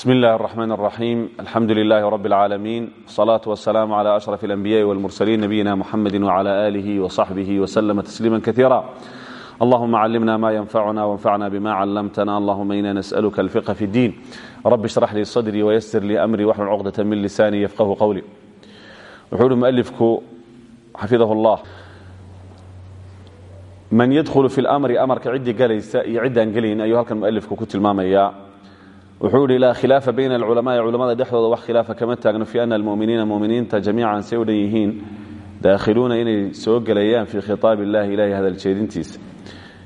بسم الله الرحمن الرحيم الحمد لله رب العالمين والصلاة والسلام على أشرف الأنبياء والمرسلين نبينا محمد وعلى آله وصحبه وسلم تسليما كثيرا اللهم علمنا ما ينفعنا وانفعنا بما علمتنا اللهم إنا نسألك الفقه في الدين رب اشرح لي صدري ويسر لي أمري واحلل عقدة من لساني يفقه قولي وحول مؤلفك حفظه الله من يدخل في الأمر أمرك عدي قليس عدا قلين أيها المؤلفك كنت المامية wuxuu ihi laa khilaafa bayna alculamaai culamada dhexdooda wax khilaafa kama taagno fi ana almuminiina muminiinta jamiican say yihiin daakhiluuna inay soo gelayaan fii khitaab illahi ilahay hadaljeedintiisa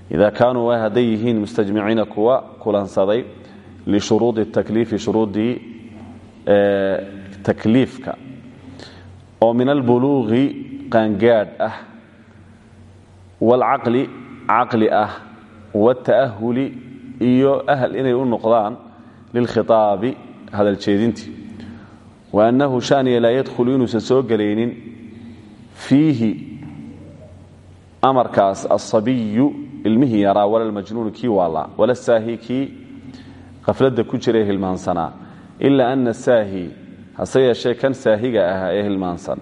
ida kaanuu hadday yihiin mustajmiciina kuwa kulansaday lishuruudi takliifi shuruudii takliifka oo min albuluuqi qaangaadh ah waalcaqli caqli ah waalta'ahuli iyo ahl inay u noqdaan lilkhiaabi hadal jeedintii wa annahu shaniya laa yadkhulu inuusan soo gelaynin fiihi amarkaas asabiyu ilmihii yaraa wala lmajnuunu kii waallaa wala saahi kii khafladda ku jira ee hilmaansanaa ilaa ana saahi hase yeeshee kan saahiga ahaa ee hilmaansan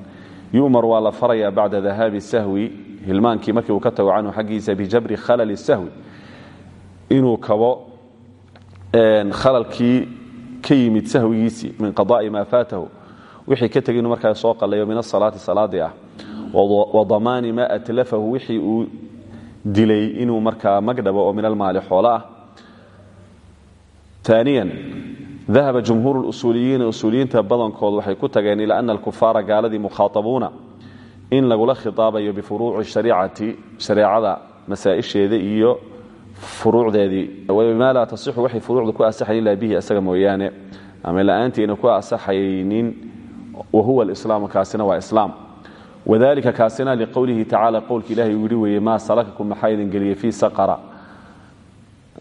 yu'mar waa la farayaa bacda dahaabi sahwi hilmaankii markii uu ka tago canhu xaggiisa khalalkii ka yimid sahwigiisii min qadaai maa faatahu. Wixii ka tegay markaa soo qalayo min asalaati salaadii ah. Wa damaani maa atlafahu. Wixii uu dilay inuu markaa magdhabo oo min almaali xoolo ah. Aaniyan dahaba jumhuur usuuliyiina usuuliyiinta badankood waxay ku tageen ilaa ana alkufaara gaaladii mukhaaabuuna in lagula khitaabayo bifuruuci shariicati shareecada masaa'isheeda iyo furuucdeedii bima laa tasixu waxay furuucda ku asaxayn ilaa bihi isaga mooyaane. Ama la'aantiina ku asaxaynin wahuwa alislaamu kaasina waa islaam. Wadalika kaasina liqowlihi tacala qowlka ilahay uu yidhi weeye maa salakakum maxaa idin geliyey fii saqara?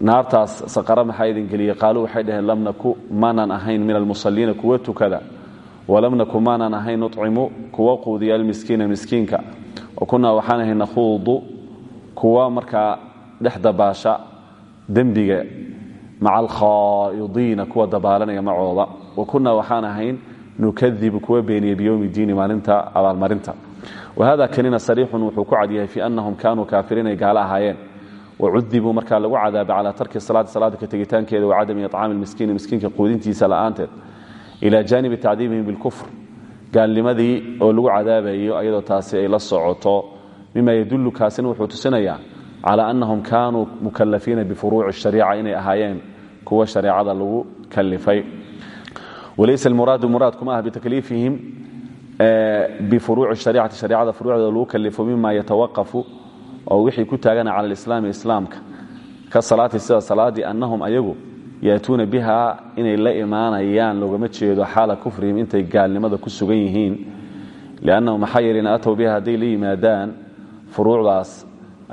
Naartaas saqara maxaa idin geliyey? Qaaluu waxay dhaheen lam naku maanan ahayn min almusaliina kuwa tukada. Walam naku maanan ahayn nucimu kuwa quudiya almiskiina miskiinka. Wa kunaa waxaan ahayn nakhuudu kuwa markaa dhex dabaasha dembiga maca alkhaa'idiina kuwa dabaalanaya macooda. Wa kunaa waxaan ahayn nukadibu kuwa beeniya biyowmi diini maalinta abaalmarinta. Wahada kanina sariixun wuxuu ku cadyahay fi annahum kaanuu kaafiriin ay gaalo ahaayeen. Wacudibuu markaa lagu cadaabay calaa tarki salaati salaada ka tegitaankeeda wa cadami icaami miskiini miskiinka quudintiisa la'aanteed. Ila jaanibi tacdiibihim bilkufr gaalnimadii oo lagu cadaabayo ayadoo taasi ay la socoto. Mima yadullu kaasina wuxuu calى anahum kaanuu mukalafiina bifuruuci shariica inay ahaayeen kuwa shareecada lagu kalifay walaysa almuraadu muraadkuma ah bitakliifihim bifuruuci shariicati shareecada furuucdeeda lagu kalifo mima yatawaqafu oo wixii ku taagana cala alislaami islaamka ka salaati sida salaadii annahum ayagu yaatuuna biha inay la imaanayaan loogama jeedo xaala kufrihim intay gaalnimada ku sugan yihiin liannahum maxaa yeelin biha hadday la yimaadaan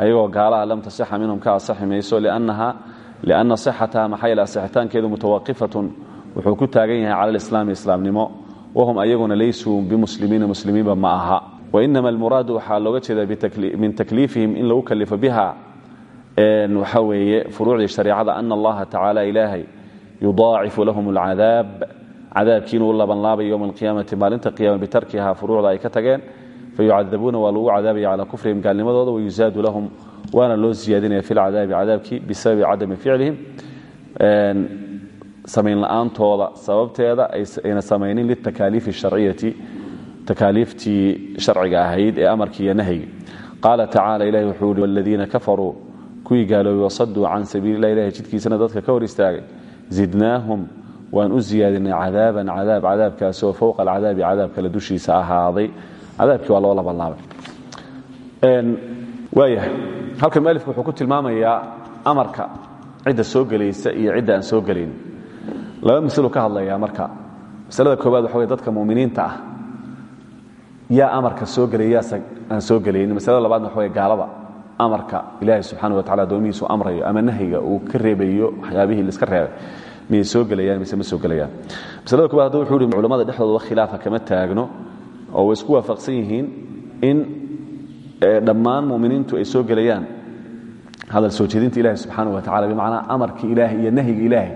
ayagoo gaalaha lam tasixa minhum ka asaxi mayso lianna sixataha maxaa yeele asixitaankeedu mutawaqifatun wuxuu ku taagan yahay cala alislaami islaamnimo wahum ayaguna laysuu bimuslimiina muslimiinba ma aha. Wainama almuraadu waxaa looga jeedaa min takliifihim in lagu kalifo biha waxa weeye furuucdii shareicada ana allaha tacaala ilaahay yudaacifu lahum alcadaab cadaabkii inuu labanlaabay yowma alqiyaamati maalinta qiyama bitarkiha furuucda ay ka tageen fayucadabuuna waa lagu cadaabaya calaa kufrihim gaalnimadooda wayuzaadu lahum waana loo siyaadinaya fi lcadaabi cadaabkii bisababi cadami ficlihim samayn la'aantooda sababteeda ayna samaynin litakaaliifi sharciyati takaaliiftii sharciga ahayd ee amarkii iyo nahyiga qaala tacala ilahi wuxuu ihi waladiina kafaruu kuwii gaaloobay wasaduu can sabiililah ilahay jidkiisana dadka ka hor istaagay zidnaahum waan u siyaadinay cadaaban cadaab cadaabkaasoo fowqa alcadaabi cadaab kale dushiisa ahaaday cadaabkii waa loo labanlaabay waayahay halkan mualifku wuxuu ku tilmaamayaa amarka cidda soo gelaysa iyo cidda aan soo gelayn laba masaluu ka hadlayaa marka. Masalada koowaad waxa wey dadka muminiinta ah yaa amarka soo yaase aan soo gelaynin masalada labaadna waxa wey gaalada amarka ilaahay subxaana wa tacala addoomihiisu amrayo ama nahyiga uu ka reebayo waxyaabihii laiska reebay miyay soo gelayaan mise ma soo gelayaan. Masalada koowaad hadda wuxuu yihi culamada dhexdooda khilaafa kama taagno oo way isku waafaqsan yihiin in dhammaan muminiintu ay soo gelayaan. Hadal soo jeedinta ilahi subxaana wa tacala bimacnaa amarka ilaahay iyo nahyiga ilaahay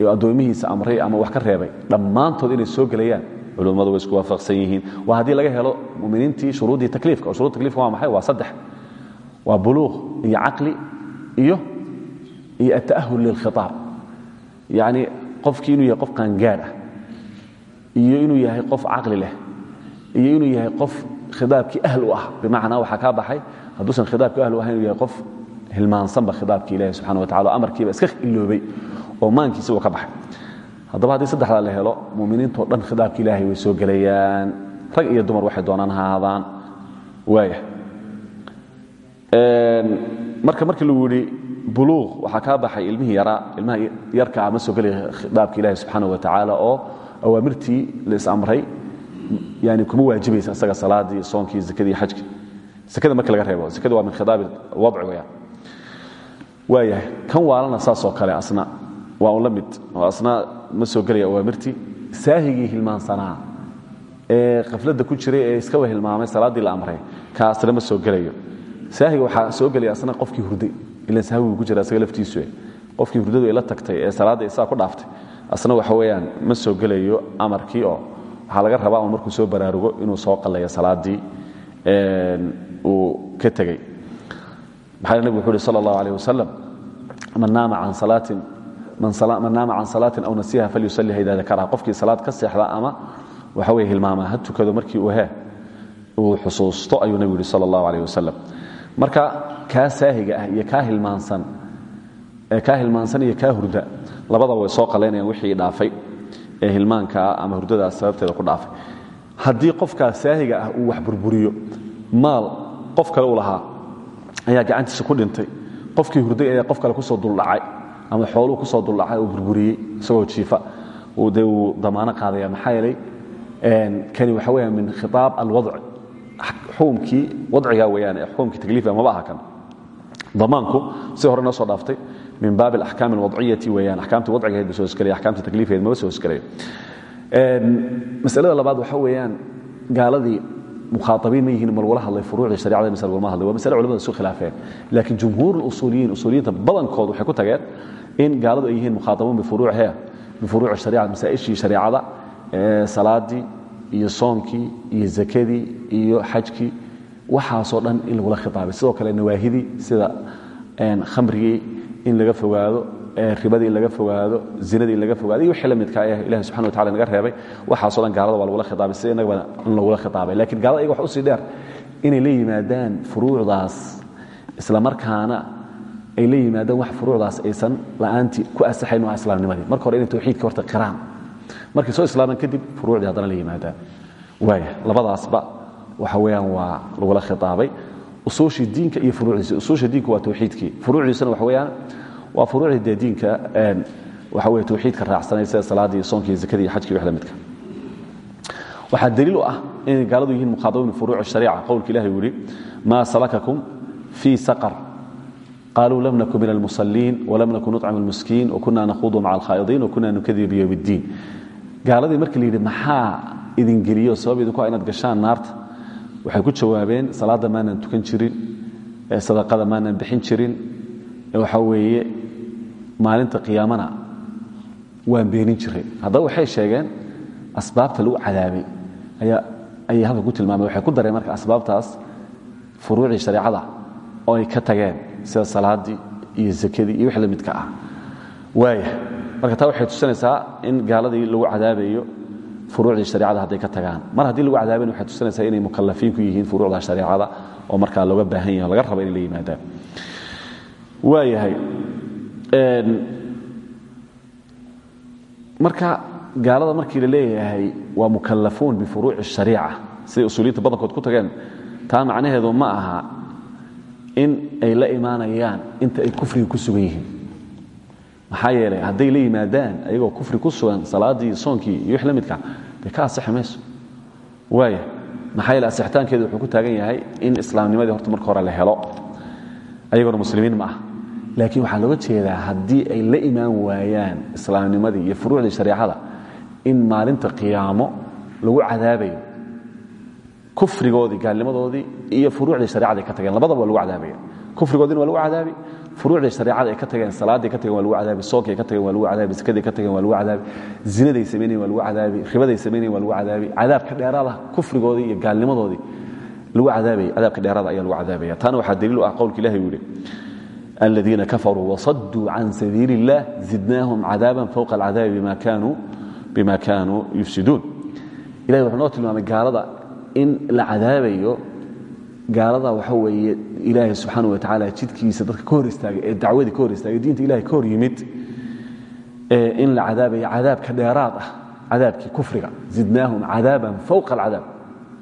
ee addoomihiisa amray ama wax ka reebay dhammaantood inay soo gelayaan culummadu way isku waafaqsan yihiin waa haddii laga helo muminiintii shuruuddii takliifka oo shuruud takliifka waa maxay? Waa saddex. Waa buluuq iyo caqli iyo iyo ata'ahul lilkhitaab. Yacni qofkii inuu yahay qof qaangaadh ah iyo inuu yahay qof caqli leh iyo inuu yahay qof khidaabkii ahl u ah. Bimacnaa waxaa kaa baxay hadduusan khidaabkii ahl u inuu yahay qof hilmaansanba khidaabkii ilahi subxana wa tacala amarkiiba iska iloobay oo maankiisa uu ka baxay. Haddaba haddii saddexdaa la helo muminiintao dhan khidaabka ilaahay way soo gelayaan. Rag iyo dumar waxay doonaan ha ahaadaan waaya marka markii lagu yidhi buluuq waxaa kaa baxay ilmihii yaraa ilmaha yarkaa ma soo gelaya khidaabka ilahi subxaana wa tacaala oo awaamirtii la is-amray yani kuma waajibaysa isaga salaadii soonkii zakadii xajkii sekada marka laga reebo sekada waa min khidaabi wadci weyaan waayahay kan waalana saasoo kale asna waa un la mid oo asna ma soo gelaya awaamirtii saahigii hilmaansanaa ee kafladda ku jiray ee iskaba hilmaamay salaaddii la amray ka asna ma soo gelayo saahiga waxaa soo gelaya asna qofkii hurday ilan sahwigu ku jira asaga laftiisu qofkii hurdadu ay la tagtay ee salaadda isaa ku dhaaftay asna waxa weeyaan ma soo gelayo amarkii oo waxaa laga rabaa un markuu soo baraarugo inuu soo qalayo salaaddii uu ka tegey maxaa nebigu wuxu uhi sala allahu alayh wasalam man naama can salaatin man naama can salaatin aw nasiha falyusaliha ida dakaraha. Qofkii salaad ka seexda ama waxa weye hilmaama ha tukado markii uu he uu xusuusto ayuu nebigu yihi sala allahu alayh wasalam marka kaa saahiga ah iyo kaa hilmaansan kaa hilmaansan iyo kaa hurda labadaba way soo qalaynayaan wixii dhaafay ee hilmaankaa ama hurdadaas sababteeda ku dhaafay. Haddii qofkaa saahiga ah uu wax burburiyo maal qof kale u lahaa ayaa gacantiisa ku dhintay. Qofkii hurday ayaa qof kale ku soo duldhacay ama xooluu ku soo duldhacay oo burburiyey isagoo jiifa dee uu damaano qaadaya maxaa yeelay kani waxa weya min khitaab alwadci xukumkii wadciga weyaan ee xukumkii takliifiga maba aha kan damaanku si hore noo soo dhaaftay min baab alaxkaam alwadciyati weyaan axkaamtii wadcigahayd ba soo hosgelaya axkaamtii takliifigahayd maba soo hosgelayo masalada labaad waxa weeyaan gaaladii mukhaaطabiin ma yihiin ma lagula hadlay furuucdii shariicada mise lagulama hadlay. Waa masale culamada isu khilaafeen. Laakiin jumhuur usuuliyiin usuuliyiinta badankood waxay ku tageen in gaaladu ay yihiin mukhaatabuun bifuruuciha bifuruuci shariica masaa'ishii shariicada salaadii iyo soonkii iyo zakadii iyo xajkii. Waxaasoo dhan in lagula khitaabay sidoo kale nawaahidii sida khamrigii in laga fogaado ribadii laga fogaado zinadii in laga fogaado iyo wixii la midka ah ilahi subxana naga reebay waxaaso dhan gaalada waa lagula khitaabay. Sida innagaba in lagula khitaabay? Lakiin gaalada iyaga wax u sii dheer. Inay la yimaadaan furuucdaas isla markaana ay la yimaadaan wax furuucdaas aysan la'aantii ku asaxayn waa islaamnimadii. Marka hore inay tawxiidka horta qiraan. Markay soo islaamaan kadib furuucdii haddana la yimaadaan. Waaya labadaasba waxa weeyaan waa lagula khitaabay usuushii diinka iyo furuucdiisa. Usuusha diinka waa tawxiidkii. Furuucdiisana waxa weeyaan waa furuucdii dee diinka waxa weye tawxiidka raacsanay sida salaadii soonki zakadii xajkii wax la midka waxaa daliil u ah inay gaaladu yihiin mukhaadabiin furuuc shariica. Qowlka ilahi uu maa salakakum fii saqar. Qaluu lam nakun min almusaliin walam nakun nuطcim almiskiin wakuna nakhuudu maca alkhaa'idiin wakuna nukadib biyowm اddiin gaaladii markii la yidhi maxaa idin geliyo sabab idinku a inaad gashaan naarta waxay ku jawaabeen salaadda maanan tukan jirin sadaqada maanan bixin jirin waxa weeye maalinta qiyaamana waan beenin jiray. Haddaba waxay sheegeen asbaabta lagu cadaabay ayay halka ku tilmaameen. Waxay ku dareen marka asbaabtaas furuucii shareecada oo ay ka tageen sida salaaddii iyo zakadii iyo wix la midka ah. Waaya. Marka taa waxay tusinaysaa in gaaladii lagu cadaabayo furuucdii shareecada hadday ka tagaan. Mar haddii lagu cadaabayn waxay tusinaysaa inay mukalafiin ku yihiin furuucda shareecada oo markaa looga baahan yahay laga rabo inay la yimaadaan. Waayahay marka gaalada markii la leeyahay waa mukalafuun bifuruuci الshariica siday usuuliyinta badankood ku tageen. Taa macnaheedu ma aha in ay la imaanayaan inta ay kufriga ku sugan yihiin maxaa yeelay hadday la yimaadaan ayagoo kufri ku sugan salaadii soonkii iyo wix la ka asixi mayso waaya maxaa yeele wuxuu ku taagan yahay in islaamnimadii horta marka hore la helo. Ayagoona muslimiin ma ah. Laakiin waxaa looga jeedaa haddii ay la imaan waayaan islaamnimadii iyo furuucdii shareecada in maalinta qiyaamo lagu cadaabayo kufrigoodii gaalnimadoodii iyo furuucdii shareecada ka tageen labadaba lagu cadaabaya kufrigoodina waa lagu cadaabi furuucdii shareecada ay ka tageen salaaday ka tageen waa lagu cadaabi soonkaay ka tageen waa lagu cadaabi sakaday ka tageen waa lagu cadaabi zinaday samaynayen waa lagu cadaabi ribaday samaynayen waa lagu cadaabi cadaabka dheeraada ah, kufrigoodii iyo gaalnimadoodii lagu cadaabaya cadaabka dheeraada ayaa lagu cadaabaya. Taana waxaa daliil u ah qowlka ilahi uu yidhi aladiina kafaruu wasaduu can sabiili اllah zidnaahum cadaaban fowqa alcadaabi bima kaanuu yufsiduun. Ilahi wuxuu noo tilmaamay gaalada in la cadaabayo gaalada waxa weeye ilaahay subxaana wa tacaala jidkiisa dadka ka hor ee dacwadii ka istaagay diinta ilahay ka hor yimid in la cadaabayo cadaabka dheeraad ah cadaabkii kufriga. Zidnaahum cadaaban fowqa alcadaab.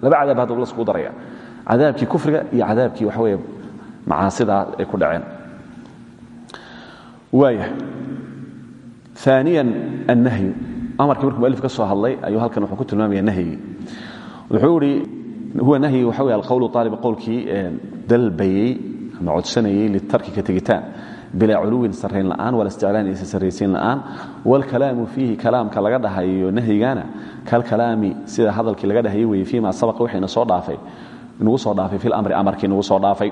Laba cadaab hadda la iskugu daraya cadaabkii kufriga iyo cadaabkii waxa weeye macaasidaa ay ku dhaceen. Waaya aaniyan annahyu. Amarkii markuu mualif ka soo hadlay ayuu halkan wuxuu ku tilmaamaya nahyigii wuxuu huwa nahyi waxa wey alqowl aalib qowlkii dalbayey ama codsanayey litarki ka tegitaan bilaa culuwin sarrayn la'aan wala isticlaan isa sarraysiin la'aan wاlkalaamu fiihi kalaamka laga dhahayo nahyigana kalkalaami sida hadalkii laga dhahayo weye fiima sabaqa wixina soo dhaafay nagu soo dhaafay fi lamri amarkii nagu soo dhaafay.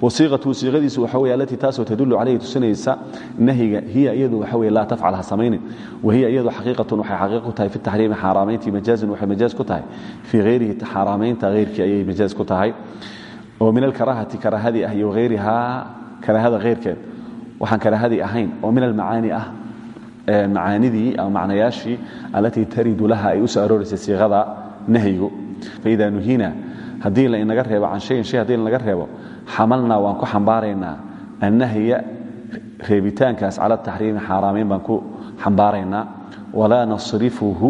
Wasiiqatu siiqadiisu waxa wey alatii taasoo tadulu calayhi tusinaysa nahyiga hiya iyadu waxa wey laa tafcal ha samaynin. Wahiya iyadu xaqiiqatun waxay xaqiiq ku tahay fi taxriimi xaaraamayntii majaazun waxay majaaz ku tahay. Fii hayrihi xaaraamaynta hayrkii ayay majaaz ku tahay. Oo min alkaraahati karaahadii ah iyo hayrihaa karaahada hayrkeed waxaan karaahadii ahayn oo min almacaani ah macaanidii ama macnayaashii alatii taridu laha ay u soo arooraysa siiqada nahyigu. Faida nuhina haddii la inaga reebo can shayin shay haddii lanaga reebo xamalnaa waan ku xambaaraynaa. Annahya reebitaankaas cala taxriimi xaaraamayn baan ku xambaaraynaa. Walaa nasrifuhu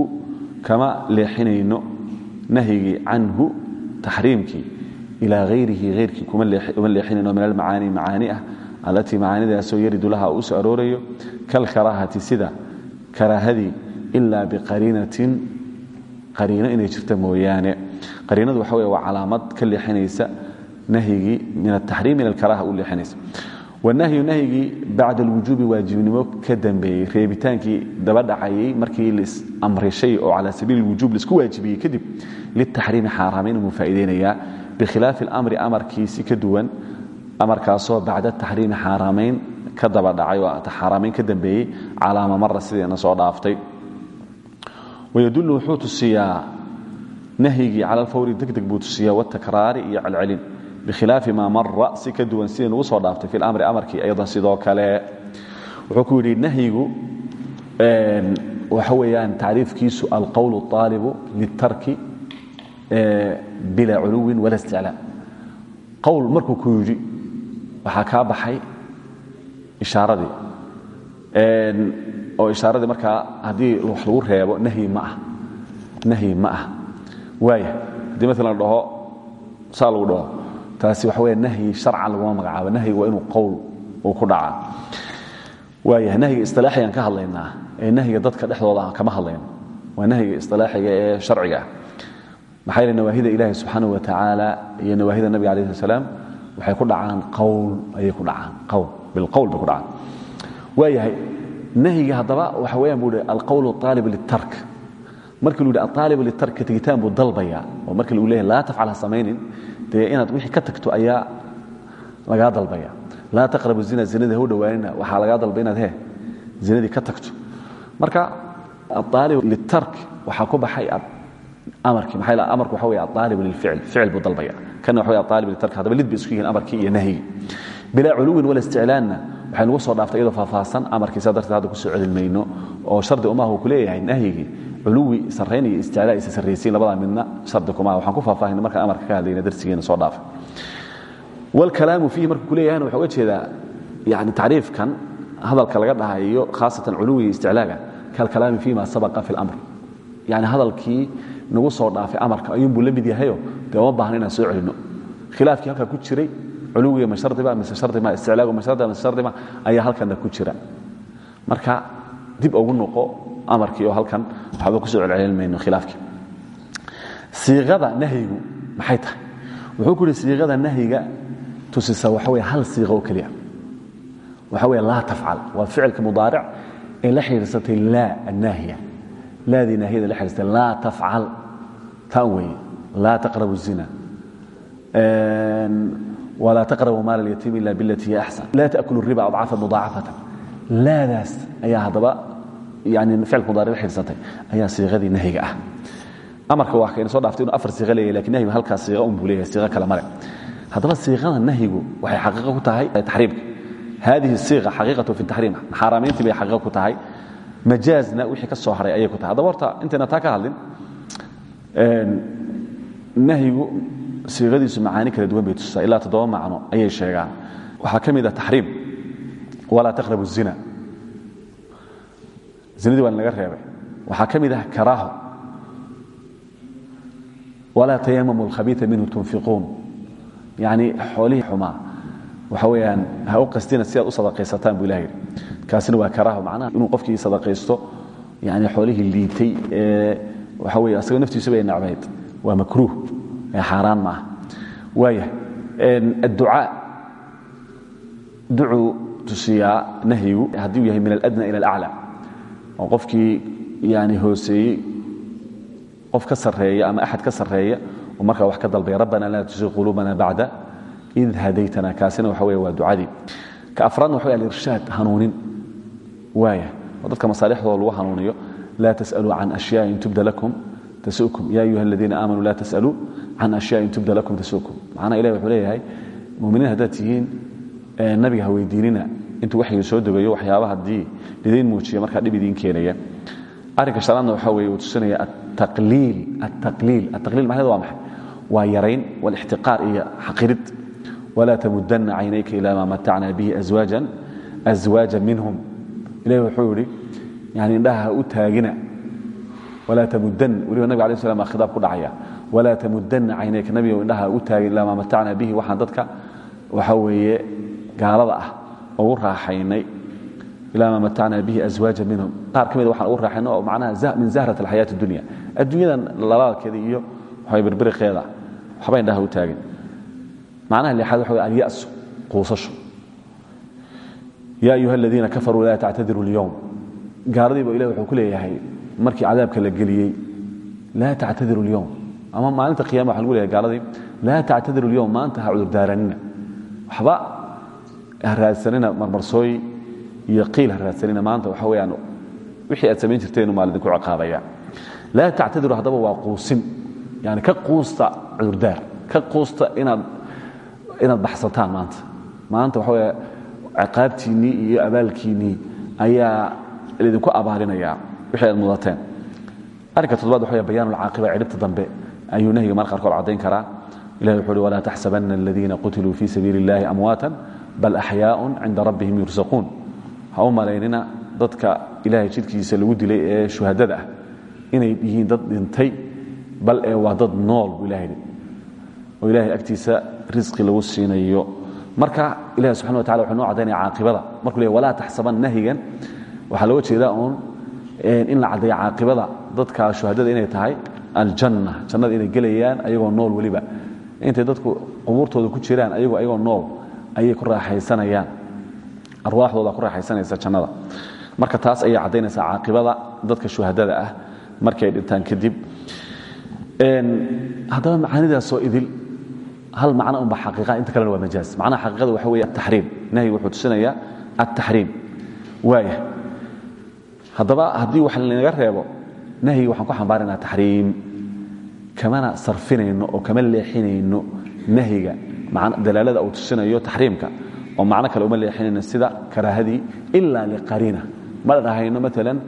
kama leexinayno. Nahyigii canhu taxriimkii ilaa hayrihi hayrkii kuma leexinayno min almacaani macaani ah allatii macaanidaasoo yaridu laha uu soo aroorayo. Kalkaraahati sida karaahadii ilaa biqariinatin qariino inay jirta mooyaane qariinadu waxa wey waa calaamad ka leexinaysa nahyigii min ataxriim min alkaraaha u leexinaysa. Wanahyu nahyigii bacda alwujuubi waajibnimo ka dambeeyey reebitaankii daba dhacayey markii lamray shay oo cala sabiili lwujuub la isku waajibiyey kadib litaxriimi xaaraamayn umuu faa'iideynayaa bikhilaafi alamri amarkiisi ka duwan amarkaasoo bacda taxriimi xaaraamayn ka daba dhacay oo xaaraamayn ka dambeeyey calaama mara sideena soo dhaaftay. Wayadullu wuxuu tusiyaa nahyigii cala alfawri degdeg buu tusiyaa watakraari iyo celcelin bikhilaafi maa mara si ka duwan sidii nugu soo dhaaftay fi lamri amarkii aydan sidoo kale wuxuu ku yidhi nahyigu waxa weeyaan tacriifkiisu alqowl اaalibu litarki bila culuwin wala isticlaa qowl markuu ku yidhi waxaa kaa baxay ishaaradii. Oo ishaaradii markaa haddii wax lagu reebo nahyi ma ah nahyi ma ah waaya haddii maalan dhaho saa lagu dhaho. Taasi waxa weya nahyi sharcan laguma magacaabo. Nahyiga waa inuu qowl uu ku dhacaa. Waaya nahyiga istilaaxigaan ka hadlaynaa ee nahyiga dadka dhexdooda kama hadlayno waa nahyiga istilaaxiga ee sharciga. Ah maxaa nawaahida ilaahi subxaanahu wa tacaala iyo nawaahida nabiga alayh salaam waxay ku dhacaan qowl ayay ku dhacaan qowl. Bilqowl bay ku dhacaan. Waayahay nahyiga haddaba waxa weeyaan buu hi alqowl aalib litark markii lu yidhi aalib litark ka tegitaan buu dalbayaa oo markii lagu leeyahy laa tafcal ha samaynin. Dee inaad wixii ka tagto ayaa lagaa dalbaya. Laa taqrabu zina zinada hau dhowaanina. Waxaa lagaa dalba inaad he zinadii ka tagto. Marka aalib litark waxaa ku baxay amarkii. Maxaa amarku waxa weeye aalib lilficl. Ficil buu dalbaya. Kana waxa weye aalib litark haddaba lid bay isku yihiin amarkii iyo nahyigii bilaa culuwin wala isticlaanna waxay nagu soo dhaaftay iyadoo faahfaahsan amarkiisa darteed hadda ku soo celin mayno oo shardi umaha uu ku leeyahay nahyigii culuwi sarrayn iyo isticlaa isa sarraysiin labadaa midna shardi kumaha waxaan ku faahfaahina markaan amarka ka hadlayna darsigeena soo dhaafay waalkalaamu fiihi markuu ku leeyahayna waxaa uga jeedaa yani tacriifkan hadalka laga dhahayo khaasatan culuwiga iyo isticlaaga kalkalaami fiima sabaqa fi lamr yani hadalkii nagu soo dhaafay amarka ayuunbuu la mid yahayo dee uma baahna inaan soo celino. Khilaafkii halkaa ku jiray culuwiga ma shardiba mise shardima isticlaagu ma shardiba mise shardima ayaa halkana ku jira. Marka dib ugu noqo amarkii oo halkan waxba ku soo celcelin mayno khilaafkii siiqada nahyigu maxay tahay? Wuxuu ku yidhi siiqada nahyiga tusisa waxa weye hal siiqa oo keliya. Waxa weye laa tafcal. Waa ficilka mudaaric ee la xidhiirsatay laa annaahiya. Laadii naahiyada la xidhiirsatay laa tafcal. Taan weeye laa taqrabu zina. Walaa taqrabu maal اlyatiim ila bilati hiya axsan laa taأkulu riba adcaafa mudaacafatan laadaas ayaa haddaba yani ficil mudaaric xirsatay ayaa siiqadii nahyiga ah amarka waa kayna soo dhaaftay inuu afar siiqa leeyahy laakiin nahyigu halkaas siiqa un buu leeyahay siiqa kale male haddaba siiqada nahyigu waxay xaqiiqo ku tahay taxriimka hadihi siiqa xaqiiqatu fi taxriim xaaraamayntii bay xaqiiqo ku tahay majaazna wixii ka soo haray ayay ku tahay haddaba horta intayna taa ka hadlin nahyigu siiqadiisu macaani kala duwan bay tusaa ilaa toddoba macno ayay sheegaan waxaa ka mid ah taxriim walaa taqrabu الzina zinadii waa laga reebay. Waxaa ka mid ah karaaho. Walaa tayamamu اlkhabiia minhu tunfiquun. Yani xoolihii xumaa. Waxa weyaan ha u qastina si aad u sadaqaysataan bu ilah yidhi. Kaasina waa karaaho. Macnaha inuu qofkii sadaqaysto yani xoolihii liitay ee waxa weye asagoo naftiisuba ay nacbayd. Waa makruuh. Ee xaaraan maaha. Waaya adducaa. Ducuu tusiyaa nahyigu haddii uu yahay min aladna ila alaclى oo qofkii yani hooseeyey qof ka sarreeya ama axad ka sarreeya oo markaa wax ka dalbay rabbana laa tusi quluubana bacda id hadaytana kaasina waxa wey waa ducadii ka afraadna waxa wey alirshaad hanuunin. Waaya. Oo dadka masaalixdooda lagu hanuuniyo. Laa tas'aluu can ashyaءin tubda lakum tasukum ya ayuha aladiina aamanuu laa tas'aluu can ashyaءin tubda lakum tasukum macnaha ilahi wuxuu leeyahay muminiin haddaad tihiin nabiga ha weydiinina intuu waxyiga soo dogayo waxyaaba haddii lidiin muujiya markaa dhib idiin keenaya. Arrinka shanaadna waxa weye uu tusinaya ataqliil ataqliil ataqliil macnaheedu waa maxay? Waa yarayn walixtiqaar iyo xaqirid. Walaa tamudana caynayka ila maa matacna bihi aswaajan aswaaja minhum. Ilahi wuxuu yidhi yani indhaha ha u taagina. Walaa tamudan weliba nabig alay slam baa khitaab ku dhacaya. Walaa tamudana caynayka nabiga indhaha ha u taagin ilaa maa matacna bihi waxaan dadka waxa weeye gaalada ah ugu raaxaynay ilaa maa matacna bihi aswaaja minhum qaar ka mida waxaan ugu raaxaynay oo macnaha min zahrat alxayaati اdunya adduunyadan lalaalkeeda iyo waxa birbiriqeeda waxba indhaha u taagin macnaha lixaad waxa wey alyasu quusasho yaa ayuha aladiina kafaruu laa tactadiru اlyowm gaaladiiba ilah wuxuu ku leeyahay markii cadaabka la geliyey laa tactadiru اlyowm ama maalinta qiyama waxa lagu leeyahay gaaladii laa tactadiru اlyowm maanta ha cudurdaaranina waxba ha raadsanina marmarsooy iyo qiil ha raadsanina maanta waxa weyaan wixii aad samayn jirteenu maa lidinku ciqaabaya. Laa tactadiru haddaba waa quusin. Yani ka quusta cudurdaar ka quusta inaad inaad baxsataan maanta. Maanta waxa wey ciqaabtiinnii iyo abaalkiinnii ayaa lidinku abaalinaya wixii aad mudateen. Arrinka toddobaad waxa wey bayaan alcaaqiba cidhibta dambe ayuu nahyiga mar qaarkood caddayn karaa. Ilahi wuxu uhi walaa taxsabana aladiina qutiluu fii sabiili اllahi amwaatan bal axyaaءun cinda rabbihim yursaquun ha u malaynina dadka ilahay jidhkiisa lagu dilay ee shuhadada inay yihiin dad dhintay bal ee waa dad nool buu oo ilahay agtiisa risqi lagu siinayo marka ilahi subxana wa tacala wuxuu noo caddaynaya caaqibada markuu leey walaa taxsaban nahyigan waxaa looga jeedaa uun in la caddeeya caaqibada dadka shuhadada inay tahay aljanna jannada inay gelayaan ayagoo nool weliba intay dadku qubuurtooda ku jiraan ayagoo ayagoo nool ayay ku raaxaysanayaan. Arwaaxdooda ku raaxaysanaysa jannada. Marka taas ayay caddaynaysaa caaqibada dadka shuhadada ah markay dhintaan kadib. Haddaba macaanidaasoo idil hal macno unba xaqiiqa inta kalena waa majaaz macnaha xaqiiqada waxa weeye ataxriim nahyi wuxuu tusinayaa altaxriim waaya haddaba haddii wax lanaga reebo nahyiga waxaan ku xambaaraynaa taxriim kamana sarfinayno oo kama leexinayno nahyiga dalaalada uu tusinayo taxriimka oo macno kale uma leexinayno sida karaahadii ila liqariina ma dhahayno maalan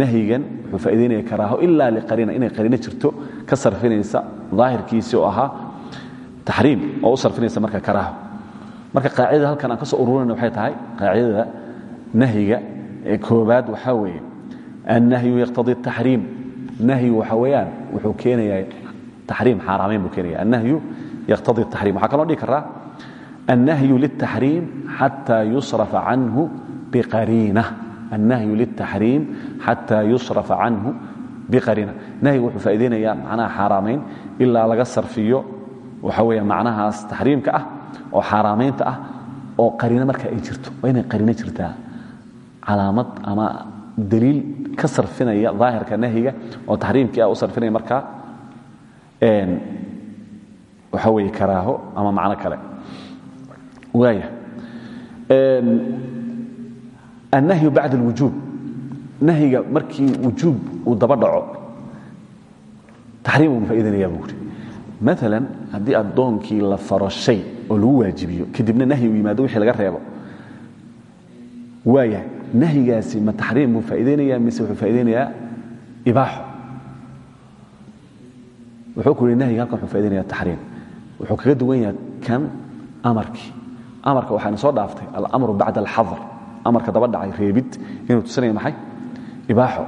nahyigan wuxuu faa'idaynaya karaaho ila liqariina inay qariino jirto ka sarfinaysa daahirkiisii oo ahaa taxriim oo u sarfinaysa marka karaaho. Marka qaacidada halkan aan ka soo ururayna waxay tahay qaacidada nahyiga ee koobaad waxaa weeye annahyu yaqtadii ataxriim nahyigu waxa weeyaan wuxuu keenayaa taxriim xaaraamayn buu keenaya annahyu yaqtadii ataxriim waxaa kaloo dhihi karaa annahyu liltaxriim xataa yusrafa canhu biqariina annahyu liltaxriim xataa yusrafa canhu biqariina nahyigu wuxuu faa'iidaynayaa macnaha xaaraamayn ilaa laga sarfiyo waxa weeye macnahaas taxriimka ah oo xaaraamaynta ah oo qariino marka ay jirto waa inay qariino jirtaa calaamad ama daliil ka sarfinaya daahirka nahyiga ah waxa weeye karaaho ama macno kale. Waaya annahyu bacda alwujuub nahyiga markii wujuub uu daba dhaco taxriim uu faa'iidanayaa buu uri maalan haddii la faro oo lagu waajibiyo kadibna nahyi uu wixii laga reebo. Waaya nahyigaasi ma taxriim buu faa'iidaynaya mise wuxuu faa'iidaynayaa ibaaxo? Wuxuu ku yihi nahyiga halkan wuxuu faa'idaynaya taxriim wuxuu kaga duwan yahay kan amarkii amarka waxaana soo dhaaftay alamru bacda alxadar amarka daba dhacay reebid inuu tusinaya maxay? Ibaaxo.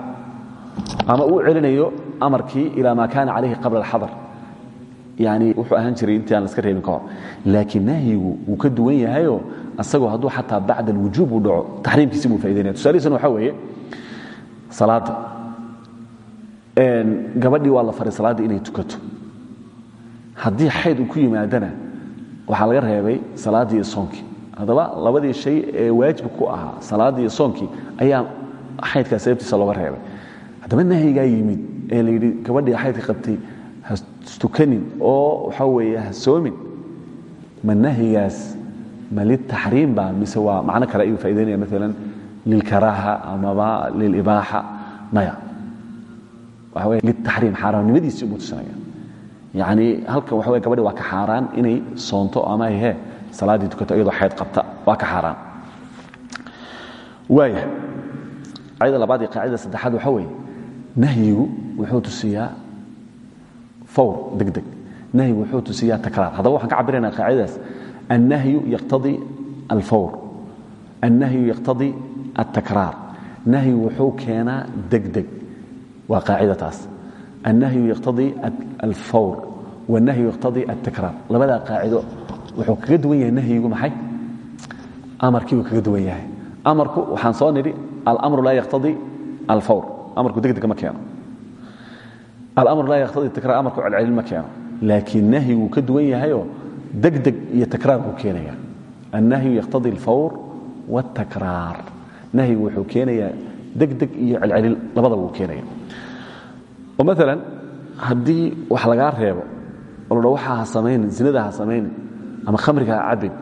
Ama uu celinayo amarkii ilaa maa kaana calayhi qabla alxadar yani wuxuu ahaan jiray intii aan reebin ka hor. Laakiin nahyigu wuu ka duwan yahayoo asagoo hadduu xataa bacda alwujuub uu dhaco taxriimkiisi buu faa'idaynaya tusaalihiisuna waxaa weeye salaadda gabadhii waa la faray salaaddii inay tukato haddii xayd ku yimaadana waxaa laga reebay salaaddii iyo soonkii haddaba labadii shay ee waajib ku ahaa salaaddii iyo ayaa xaydkaa sababtiisa looga reebay. Haddaba nahyigaa yimid ee la gabadhii xaydka qabtay ha tukanin oo waxaa weeye ha soomin ma nahyigaas ma liltaxriim ba mise waa macno kale ayuu faa'idaynaya maalan lilkaraaha amaba lilibaaxa maya waxa weye liltaxriim xaaraamnimadiisii buu tusinaya yacni halkan waxa weye gabadhi waa ka xaaraan inay soonto ama he salaaddii tukato iyadoo xayd qabta. Waa ka xaaraan. Waaya qaacida labaad iyo qaacida waxa weeye nahyigu wuxuu tusiyaa fawr deg deg wuxuu tusiyaa takraar. Haddaba waxaan ka cabiraynaa qaacidadaas annahyu yaqtadii alfawr. Annahyu yaqtadii altakraar nahyigu wuxuu keenaa deg waa qaacida annahyu yaqtadii alfawr wannahyu yaqtadii altakraar labadaa qaacido wuxuu kaga duwan yahay nahyigu maxay amarkii buu kaga duwan yahay amarku waxaan soo nidhi alamru laa yaqtadii alfawr amarku deg deg ma keeno alamru laa yaqtadii takraar amarku celcelin ma keeno laakiin nahyigu wuu ka duwan yahayoo deg deg iyo takraar buu keenaya annahyu yaqtadii alfawr wاtakraar nahyigu wuxuu keenayaa deg deg iyo celcelin labadaba wuu keenaya oo maalan haddii wax lagaa reebo oo la dha waxaa ha samaynin zinada ha samaynin ama khamriga ha cabbin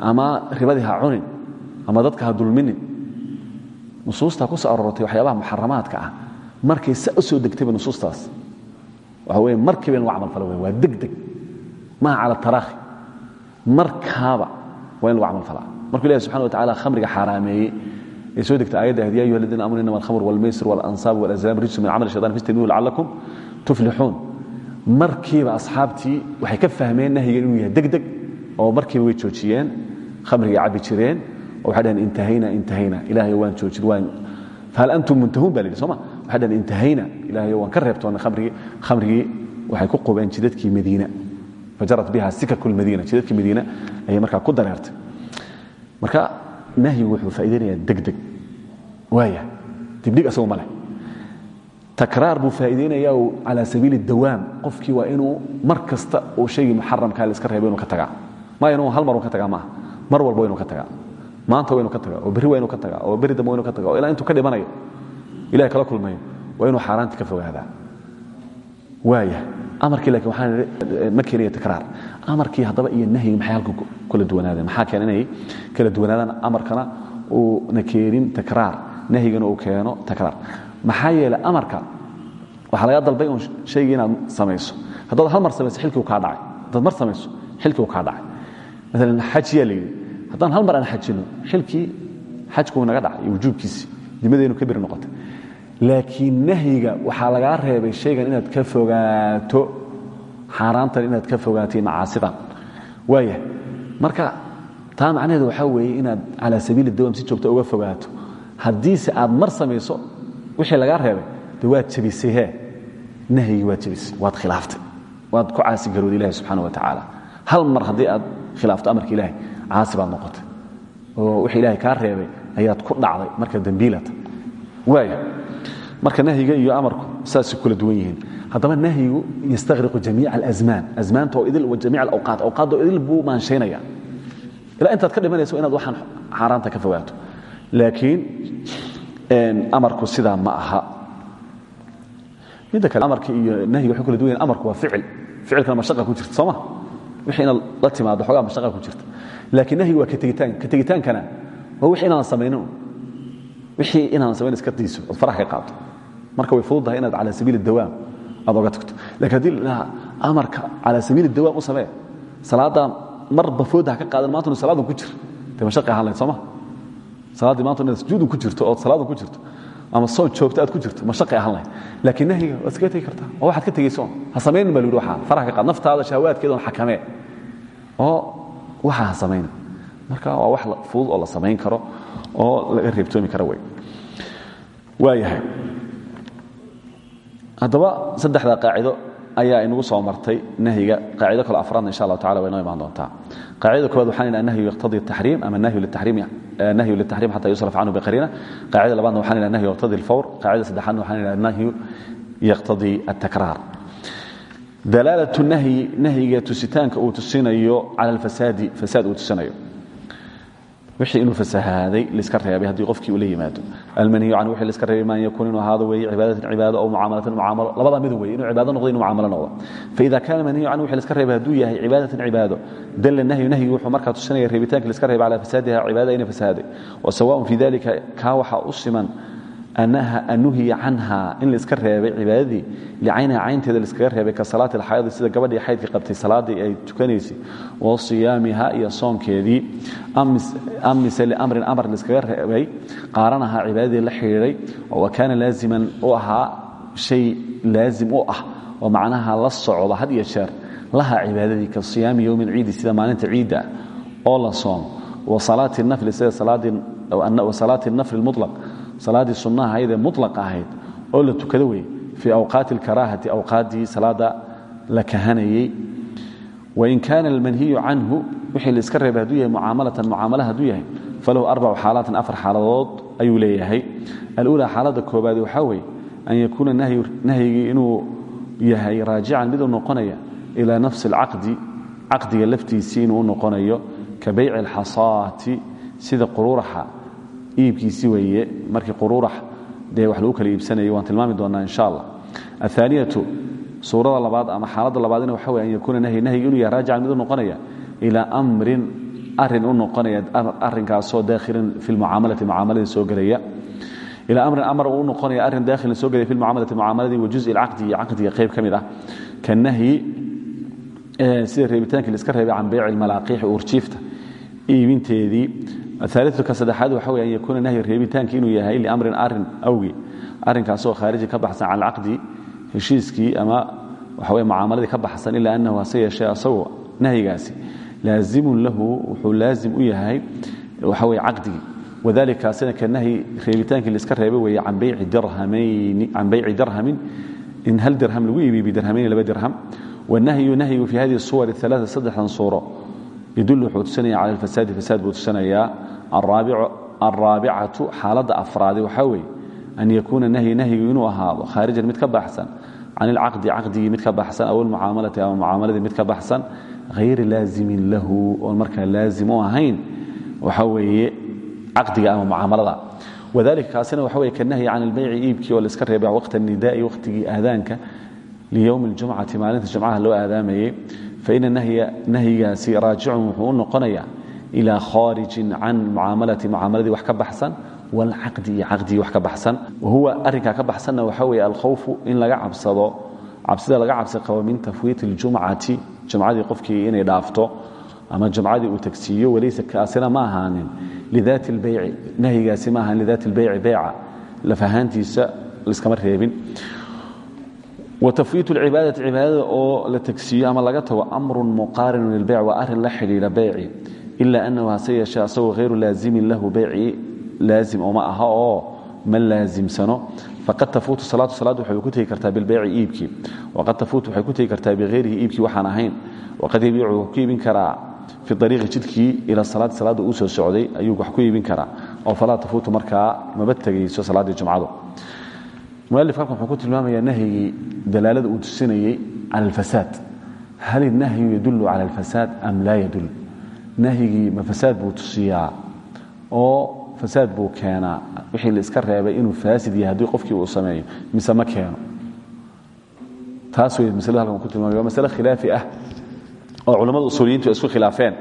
ama ribadii ha cunin ama dadka ha dulminin nusuustaa ku soo aroortay waxyaabaha muxaramaadka ah markay sa u soo degtayba nusuustaas. Waxa weye markiiba in lagu camalfalo wey waa ay soo degtay aayadda ahd ya ayuha aladiina amanu inama alkhamr walmaysir walansaab walazlam rijsu min camal shaytan fastanibuhu lacallakum tuflixuun markiiba asxaabtii waxay ka fahmeen nahyiga inuu yahay deg deg oo markiiba way joojiyeen khamrigay cabbi jireen oo waxay dhaheen intahayna intahayna ilahayo waan joojin waan fahal antum muntahuun baa la yidhi soo ma? Waxay dhaheen intahayna ilahayo waan ka reebtoonna khamrigii khamrigii waxay ku qubeen jidadkii madiina fajarat biha sikaku lmadiina jidadkii madiina ayay markaa ku dareertay. Marka nahyigu wuxuu faa'idaynaya deg deg waaya dibdhig asagu ma leh takraar buu faa'idaynaya calaa sabiili dawaam qofkii waa inuu mar kasta uu shaygii muxaramkaa iska reebo inuu ka tagaa ma inuu hal mar un ka tagaa maaha mar walba waa ka tagaa maanta waa ka tagaa oo berri waa ka tagaa oo berri dambe waa ka tagaa oo ilaa ka dhimanayo ilahay kala kulmayo waa inuu xaaraantii ka fogaadaa waaya amarkii laakiin waxaan ma keenaya takraar amarkii haddaba iyo nahyiga maxay halkan kala duwanaadeen? Maxaa keena kala duwanaadaan amarkana uuna keenin takraar. Nahyigana uu keeno takraar. Maxaa yeelay amarka waxaa lagaa dalbay un shaygii inaad samayso. Haddaad hal mar samayso xilkii uu dhacay. Haddaad mar samayso xilkii uu dhacay. Maalan xajiyaa la yidhi. Hal mar aan xajino xilkii xajkuu naga dhacay iyo wujuubkiisii. Dimadeennu ka biri noqotay. Laakiin nahyiga waxaa lagaa reebay shaygan inaad ka fogaato xaaraantan inaad ka fogaatay macaasidan waaya marka taa macnaheedu waxaa weeye inaad calaa sabiili dawam si joogta uga fogaato. Haddiise aad mar samayso wixii lagaa reebay de waad jebisay he nahyigii waad jebisay waad khilaaftay. Waad ku caasi garowday ilahi subxana wa tacaala. Hal mar haddii aad khilaafto amarka ilahay caasi baad oo wixii ilahay kaa reebay ayaad ku dhacday marka dembiilata waaya marka nahyiga iyo amarku saasay kula duwan yihiin haddaba nahyigu yastaqriqu jamiica alazmaan. Azmaanta oo idil wa jamiic alawqaat awqaadda oo idil buu maanshaynaya. Ilaa intaad ka dhimanayso inaad waxaan xaaraanta ka fogaato. Laakiin amarku sidaa ma aha. Midda kale iyo nahyiga waxay kala duwan amarku waa ficil. Ficilkana mashaqa ku jirta sooma? Wixii la timaado xoogaa mashaqa ku jirta. Laakiin nahyiga waa ka tegitaan ka waa wixii inaadan samaynin wixii inaadan samayn iska diiso ood qaado marka way fududahay inaad cala sabiili dawaam aad oga tagto. Lakin haddii la amarka cala sabiili dawaam u samee marba fooda ka qaadan maantuna salaadan ku jir dee mashaqi ahaan lahayd maanta inaad ku jirto ood salaadan ku jirto ama soon joogto aad ku jirto mashaqi ahaan laakiin nahyiga waad iskaga kartaa? Oo waxaad ka tegayso ha samaynin ba la yidhi waxaa ka naftaada shahawaadkeeda xakamee oo waxa ha samaynin. Marka waa wax fudud oo la samayn karo oo laga reebtoomi karo wey waayahay haddaba saddexda qaacido ayaa inugu soo martay nahyiga. Qaacido kale afraadna insha allah tacala way imaan doontaa. Qaacidada koowaad waxaan idhaha nahyu yaqtadi taxriim ama nahyu litahriim xata yuslaf canhu biqariina. Qaacida labaadna waxaan idhaha nahyu yaqtadi alfawr. Qaacida saddexaadna waxaan idhaha nahyu yaqtadi altakraar dalaalatu nahyi nahyiga tusitaanka uu tusinayo cala alfasaadi fasaad uu tusinayo wixii inuu fasahaaday liska reebay haddii qofkii uu la yimaado. Almanhiyu can wixii liska reebay maan yakuun inuu ahaado weeye cibaadatan cibaado aw mucaamalatan mucaamalo labadaa mid weeye inuu cibaado noqdo inuu mucaamalo noqdo. Faida kaana almanhiyu can wixii liska reebay hadduu yahay cibaadatan cibaado dalla nahyu nahyigu wuxuu markaa tusinaya reebitaanka liska reebay calaa fasaadiha cibaadada inay fasahaaday. Wa sawaءun fi dalika kaa waxaa u nuhiya canha in laiska reebay cibaadadii licaynaha caynteeda laiskaga reebay ka salaati alxaayadi sida gabadhii xaydka qabtay salaadii ay tukanaysay wa siyaamiha iyo soonkeedii mise liamrin amar laiskaga reebay qaaranaha cibaadadii la xidhiidhay wa kaana laaziman u ahaa shay laazim u ah oo macnaha la socda had iyo jeer laha cibaadadii ka siyaami yowmin ciidi sida maalinta ciidda oo la soomo wa salaati nafli sida salaati nafli mulaq salaaddii sunnaha ayadee mulaq ahayd oo la tukado wey fii awqaati alkaraahati awqaaddii salaadda la kahanayey. Wain kaana almanhiyu canhu wixii laiska reebay hadduu yahay mucaamalatan mucaamala hadduu yahay falahu arbacu xaalaatin afar xaaladood ayuu leeyahay. Alula xaaladda koobaad waxaa weeye an yakuuna nahyigii inuu yahay raajican miduu noqonaya ilaa nafsi alcaqdi caqdiga laftiisii inuu u noqonayo ka bayci alxasaati sida quruuraxa iibkiisi weye markii quruurax dee wax lagu kala iibsanayo waan tilmaami doonaa insha allah. Aaaliyatu suurada labaad ama xaaladda labaadina waxa wey an yakuuna nahyi nahyiga inuu yahay raajican mid u noqonaya ilaa amrin arrin u noqonaya arinkaasoo daakhilan fi lmucaamalati mucaamaladii soo gelaya. Ilaa amrin amar uu noqonaya arrin daakhilan soo gelaya fi lmucaamalati mucaamaladii wa juzi lcaqdi iyo caqdiga qayb ka mid ah. Ka nahyi sida reebitaankii la iska reebay can beyci lmalaaqiixi urjiifta iibinteedii aaliu ka saddexaad waxa wey an yakuuna nahyi inuu yahay liamrin arrin awgi arrinkaasoo khaariji ka baxsan can alcaqdi heshiiskii ama waxa wey mucaamaladii ka baxsan ilaa anahu hase yeeshee asagoo laazimun lahu wuxuu laazim u yahay waxa wey caqdigii wadalikaasina ka nahyi reebitaankii laiska reebay weeye can bayci dirhamin in hal dirham lagu iibiyo bidirhamayn laba dirham wanahyu nahyigu fi hadihi suwar alaa saddexdan suuro yadul wuxuu tusinaya cala alfasaadi fasaad buu tusinayaa alraabicatu xaaladda afraadi waxaa weeye an yakuuna nahyi nahyigu inuu ahaado khaarijan mid ka baxsan can ilcaqdi caqdigii mid ka baxsan aw almucaamalati ama mucaamaladii mid ka baxsan hayri laazimin lahu oon markaa laazim u ahayn waxa weeye caqdiga ama mucaamalada wadalika kaasina waxa weye kanahyi can ilbayci iibkii oo la iska reebay waqta nidaai waqtigii aadaanka liyowmi اljumcati maalinta jumcaha loo aadaamayey faina nahyigaasi raajicun wuxuu u noqonaya ilaa khaarijin can mucaamalati mucaamaladii wax ka baxsan walcaqdi iyo caqdigii wax ka baxsan wahuwa arrinkaa ka baxsanna waxa weeye alkhawfu in laga cabsado cabsida laga cabsi qabo min tafwiiti اljumcati jumcadii qofkii inay dhaafto ama jumcadii uu tagsiiyo walaysa kaasina ma ahaanin lidaati اlbeyci nahyigaasi ma ahaan lidaati اlbeyci beyca lafahaantiisa liskama reebin wtafwiit اlcibaadati cibaadada oo la tagsiiyo ama laga tago amru muqaarinu lilbeyc waa arin la xidhiidha beyci ila anahu hase yeeshee asagoo hayru laazimin lahu beyci laazim oma aha oo ma laazimsano faqad tafuutu salaatu salaad waxay ku tegi kartaa bilbeyci iibkii waqad tafuutu waxay ku tegi kartaa bihayrihi iibkii waxaan ahayn waqad yabiicu wuxuu ku fi ariiqi jidkii ila salaati salaadda uu socday ayuu wax ku iibin karaa oo falaa tafuutu markaa maba tegayso salaaddii jumcadu mualif halkan wuxuu ku tilmaamayaa nahyigii dalaalada uu tusinayey cala alfasaad hal inahyu yadulu cala alfasaad am laa yadul nahyigii ma fasaad buu tusiyaa oo fasaad buu keenaa. Wixii la iska reebay inuu faasid yahay haddii qofkii uu sameeyo mise ma keeno. Taas wey maslada halkan ku tilmaamay waa masale khilaafi ah oo culammada usuuliyiintu isku khilaafeen.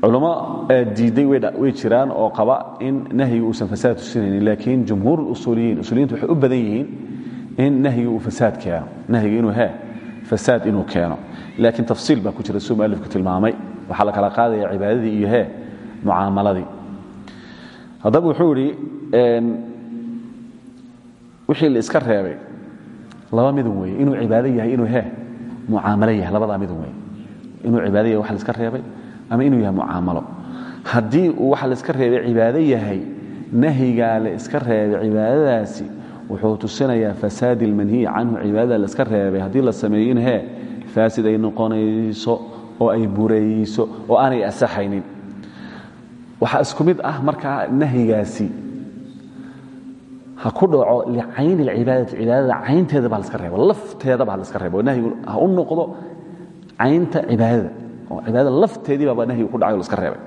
Culamo diidday way jiraan oo qaba in nahyiga uusan fasaad tusinaynin laakiin jumhuur usuuliyiin usuuliyiintu waxay u badan yihiin in nahyiga uu fasaad keeno nahyiga inuu he fasaad inuu keeno. Laakiin tafsiil baa ku jira suu tilmaamay waxaa la kala qaadaya cibaadadii iyo he mucaamaladii haddaba wuxuu idhi wixii la iska reebay laba midun weeye. Inuu cibaado yahay inuu he mucaamalo yahay labadaa midun weeye. Inuu cibaado yahay wax la iska reebay ama inuu yahay mucaamalo. Haddii uu la iska reebay cibaado yahay nahyigaa la iska reebay cibaadadaasi wuxuu tusinayaa fasaad ilmanhiyi canhu. Cibaadada la iska reebay haddii la sameeyo he faasid ay noqonayso oo ay burayso oo aanay asaxaynin. Waxaa isku mid ah markaa nahyigaasi ha ku dhaco licayni اlcibaadati cibaadada caynteeda baa laska reebo lafteeda baa laska reebo. Nahyigu ha u noqdo caynta cibaadada oo cibaadada lafteedii baaba nahyigu ku dhacay o laska reebay.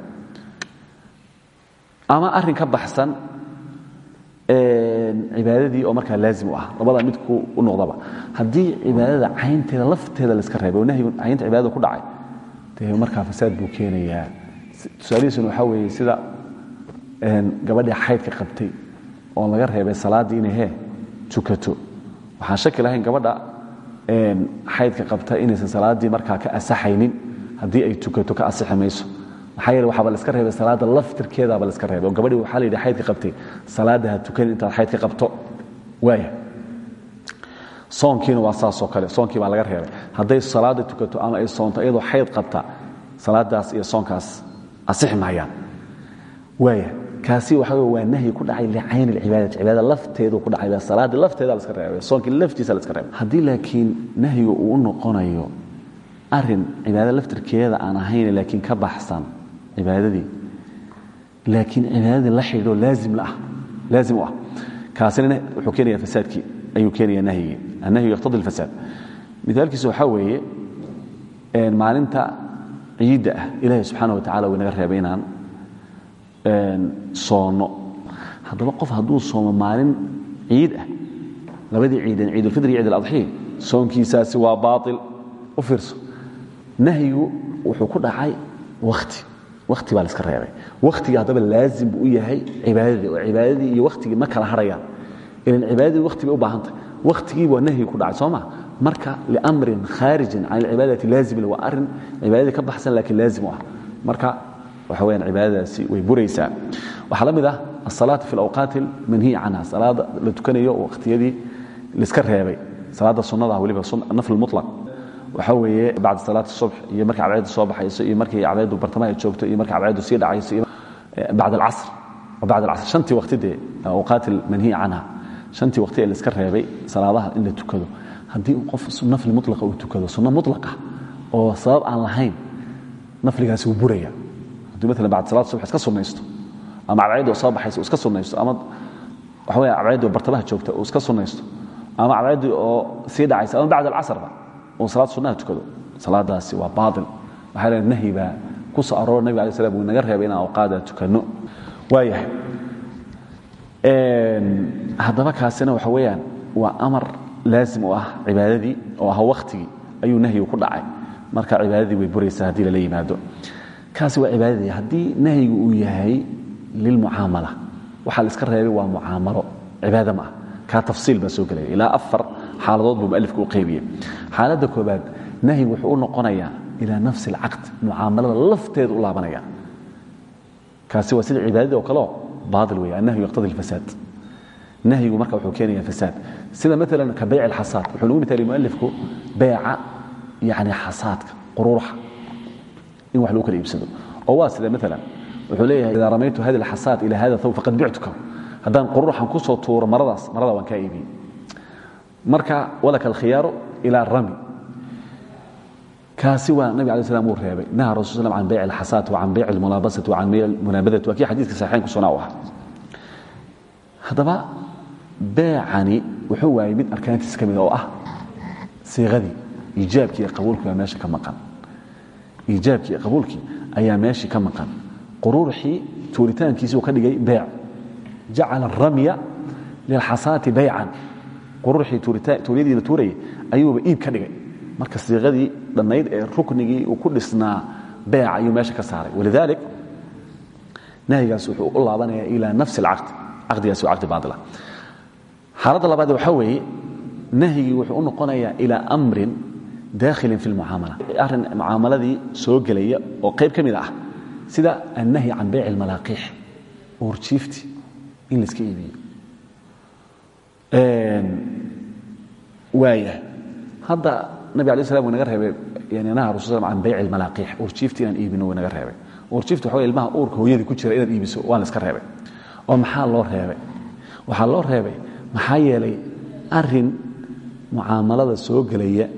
Ama arrin ka baxsan cibaadadii oo markaa laazim u ah labada midku u noqdaba. Haddii cibaadada caynteeda lafteeda laska reebay oo nahyigu caynta ku dhacay markaa fasaad buu keenayaa. Tusaalihiisuna waxaa weeye sida gabadhii xaydka qabtay oo laga reebay salaaddii inay he tukato. Waxaan shaki lahayn gabadha xaydka qabta inaysan salaaddii markaa ka asaxaynin haddii ay tukato ka asixi mayso. Maxaa yeele waxaaba laska reebay salaadda laftirkeedaaba laska reebay. Oo gabadhii waxaa la yidhi xaydka qabtay salaadda ha tukanin intaad xaydka qabto. Waaya soonkiina waa saasoo kale soonkii baa laga reebay. Hadday salaadda tukato ama ay soonto iyadoo xayd qabta salaadaas iyo soonkaas asixi maayaan waaya kaasi waxa waa nahyi ku dhacay licayn اlcibaadati cibaadada lafteedu ku dhacay salaada lafteeda laska reebay soonkii laftiisa laska reebay. Haddii laakiin nahyigu uu noqonayo arrin cibaadada laftirkeeda aan ahayn laakiin ka baxsan cibaadadii laakiin cibaadadii la xidhiidho ah laazim u ah. Kaasina wuxuu keenaya fasaadkii ayuu keenaya nahyigii annahyu yaqtadi اlfasaad mithaalkiisu waxaa weeye maalinta ciidda ah ilaahay subxaana wa tacala wuu inaga reebay inaan soono. Haddaba qof hadduu soomo maalin ciid ah labadii ciideen ciidulfitr iyo ciid aladxiya soonkiisaasi waa baail u fiirso. Nahyigu wuxuu ku dhacay wakhti wakhti baa la iska reebay. Wakhtigii haddaba laazim buu u yahay. Cibaadadii oo cibaadadii iyo wakhtigii ma kala harayaan cibaadadii wakhti bay u baahantay. Wakhtigii waa nahyi ku dhacay soo ma? Marka liamrin khaarijin can alcibaadati laazim waa arrin cibaadadii ka baxsan laakiin laazim u ah. Marka waxa weyaan cibaadadaasi way buraysaa. Waxaa la mid ah asalaata fi alawqaati almanhiyi canha. Salaada la tukanayo oo wakhtiyadii laiska reebay. Salaada sunnada weliba nafl mutlaq. Waxa weeye bacda salaati subx iyo markay cadceedu soo baxayso iyo markay cadceedu bartamaha joogto iyo markay cadceedu sii dhacayso iyo bacd alcasr bacd alcasr shantii waqti dee awqaat almanhiyi canha shantii waqti ee la iska reebay salaadaha in la tukado. Haddii qof nafli mutlaqa uu tukado sunno mutlaqa oo sabab aan lahayn nafligaasi wuu buraya. Hadduu maalan bacd salaat subx iska sunnaysto ama cadceedu soo baxayso uu iska sunnaysto ama waxa weya cadceedu oo bartamaha joogta uu iska sunnaysto ama cadceedu oo sii dhacaysa ama bacd alcasrba uu salaad sunnaha tukado salaadaasi waa baail waxaa leedahay nahyi ku soo aroora nabig alay slam naga reebay inaan awqaada tukanno waayahay haddaba kaasina waxa weeyaan waa amar laazim u ah cibaadadii oo ah wakhtigii ayuu nahyigu ku dhacay. Marka cibaadadii way buraysaa haddii lala yimaado. Kaasi waa cibaadadii. Haddii nahyigu uu yahay lilmucaamala waxa la iska reebay waa mucaamalo cibaada ma ah. Kaa tafsiil baa soo gelaya. Ilaa afar xaaladood buu mualifku u qaybiyey xaaladda koobaad nahyigu wuxuu u noqonayaa ilaa nafsi alcaqd mucaamalada lafteedu u laabanaya. Kaasi waa sida cibaadadii oo kaleo baail weeye annahyu yaqtadi alfasaad. Nahyigu marka wuxuu keenaya fasaad. Sida maalan ka bayc alxasaad wuxuu nagu mitaaliyay mualifku beeca yani xasaadka quruuraxa in wax lagu kala iibsado. Oo waa sida maalan wuxuu leeyahay idaa ramaytu hadi alxasaad ila hada thawb faqad bictuka haddaan quruuraxan ku soo tuuro maradaas marada waan kaa iibiyey marka walaka alkhiyaaru ila rami kaasi waa nabig alay slam uu reebay. Naha rasul slam can bayc alxasaat wa can bayc almulaabasati wa can bayc almunaabadati waa kii xadiiska saxiixayn ku sunaa u ahaa haddaba beecani wuxuu waayey mid arkaantiis ka mid oo ah siiqadii iijaabkii iyo qabuulkii baa meesha ka maqan. Iijaabkii iyo qabuulkii ayaa meeshii ka maqan. Quruurxii tuuritaankiisii uu ka dhigay beec jacala aramya lilxasaati baycan quruurxii tuuriyadii la tuurayay ayuuba iib ka dhigay. Marka siiqadii dhannayd ee ruknigii uu ku dhisnaa beeca ayuu meesha ka saaray. Walidaalik nahyigaas wuxuu u laabanaya ilaa nafsi alcaqdi caqdigaasi waa caqdi baatila xaaladda labaad waxaa weeye nahyigii wuxuu u noqonayaa ilaa amrin daakhilin fi lmucaamala arrin mucaamaladii soo gelaya oo qayb ka ah sida annahyi can bayci almalaaqiix uurjiifti in layska iibiyo. Waaya hadda nabi alay slam wuu naga reebay yani naha rasul slam can bayci almalaaqiix uurjiifti inaan iibino wuu naga reebay uurjiifti waxa wey ilmaha uurka hooyadii ku jira inaad iibiso waa la iska reebay oo maxaa loo reebay waxaa loo reebay maxaa yeelay arin mucaamalada soo gelaya